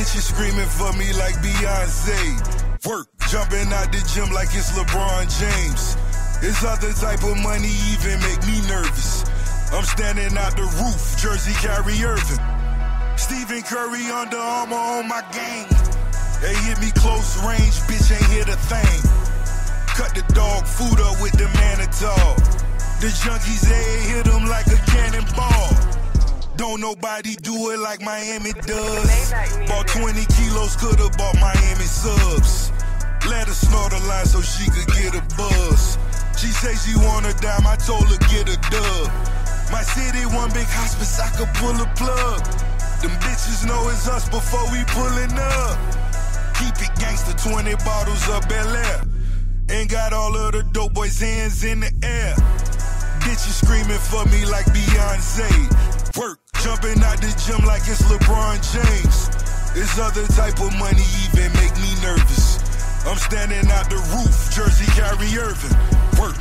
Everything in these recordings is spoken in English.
Bitches screaming for me like Beyonce. Work, jumping out the gym like it's LeBron James. This other type of money even make me nervous. I'm standing out the roof, Jersey Kyrie Irving. Stephen Curry Under Armour on my game. They hit me close range, bitch ain't hit a thing. Cut the dog food up with the mannitol. The junkies, they hit them like a cannonball. Don't nobody do it like Miami does. Bought 20 kilos, could've bought Miami subs. Let her snort a line so she could get a buzz. She say she want a dime, I told her get a dub. My city, one big hospice, I could pull a plug. Them bitches know it's us before we pullin' up. Keep it gangster, 20 bottles of Belaire. And got all of the dope boys' hands in the air. Bitches screaming for me like Beyonce. Work, jumping out the gym like it's LeBron James. This other type of money even make me nervous. I'm standing out the roof, Jersey Kyrie Irving. Work.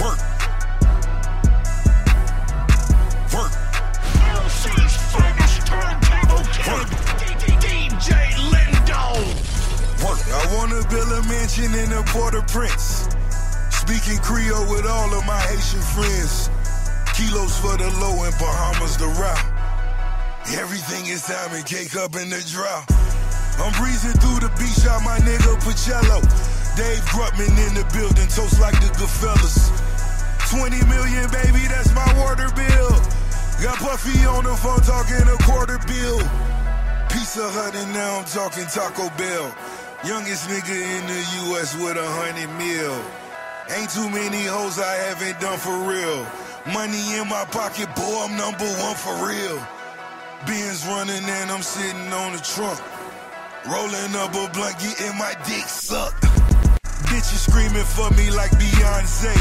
Work. Work. LC's finest turntable kid, DJ Lindo. Work. I wanna build a mansion in the Port-au-Prince. Speaking Creole with all of my Haitian friends. Kilos for the low and Bahamas the route. Everything is diamond cake up in the drought. I'm breezing through the beach out my nigga Pacello. Dave Grutman in the building, toast like the Goodfellas. 20 million, baby, that's my water bill. Got Puffy on the phone talking a quarter bill. Pizza Hut and now I'm talking Taco Bell. Youngest nigga in the US with a hundred mil. Ain't too many hoes I haven't done for real. Money in my pocket, boy, I'm number one for real. Benz running and I'm sitting on the trunk. Rolling up a blunt, getting my dick sucked. Bitches screaming for me like Beyonce.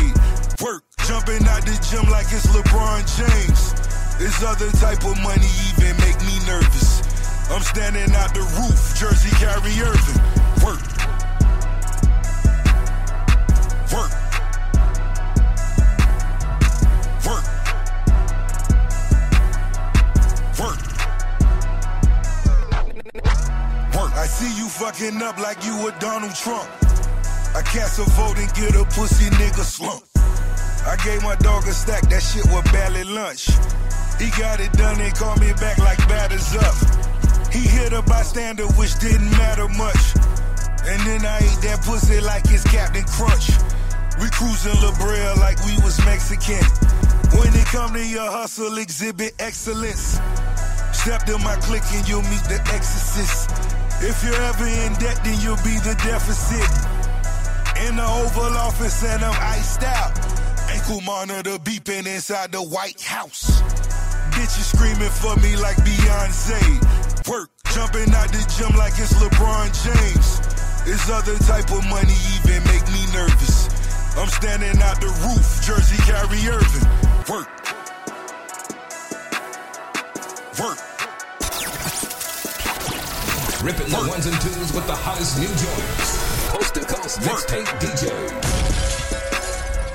Work, jumping out the gym like it's LeBron James. This other type of money even make me nervous. I'm standing out the roof, Jersey Kyrie Irving. I see you fucking up like you were Donald Trump. I cast a vote and get a pussy nigga slump. I gave my dog a stack, that shit was barely lunch. He got it done and called me back like batters up. He hit a bystander, which didn't matter much. And then I ate that pussy like it's Captain Crunch. We cruising La Brea like we was Mexican. When it come to your hustle, exhibit excellence. Step to my clique and you'll meet the exorcist. If you're ever in debt, then you'll be the deficit. In the Oval Office and I'm iced out. Ankle monitor beeping inside the White House. Bitches screaming for me like Beyonce. Work, jumping out the gym like it's LeBron James. This other type of money even make me nervous. I'm standing out the roof, Jersey Kyrie Irving. Work. Ripping the ones and twos with the hottest new joints. Coast to coast mixtape DJ.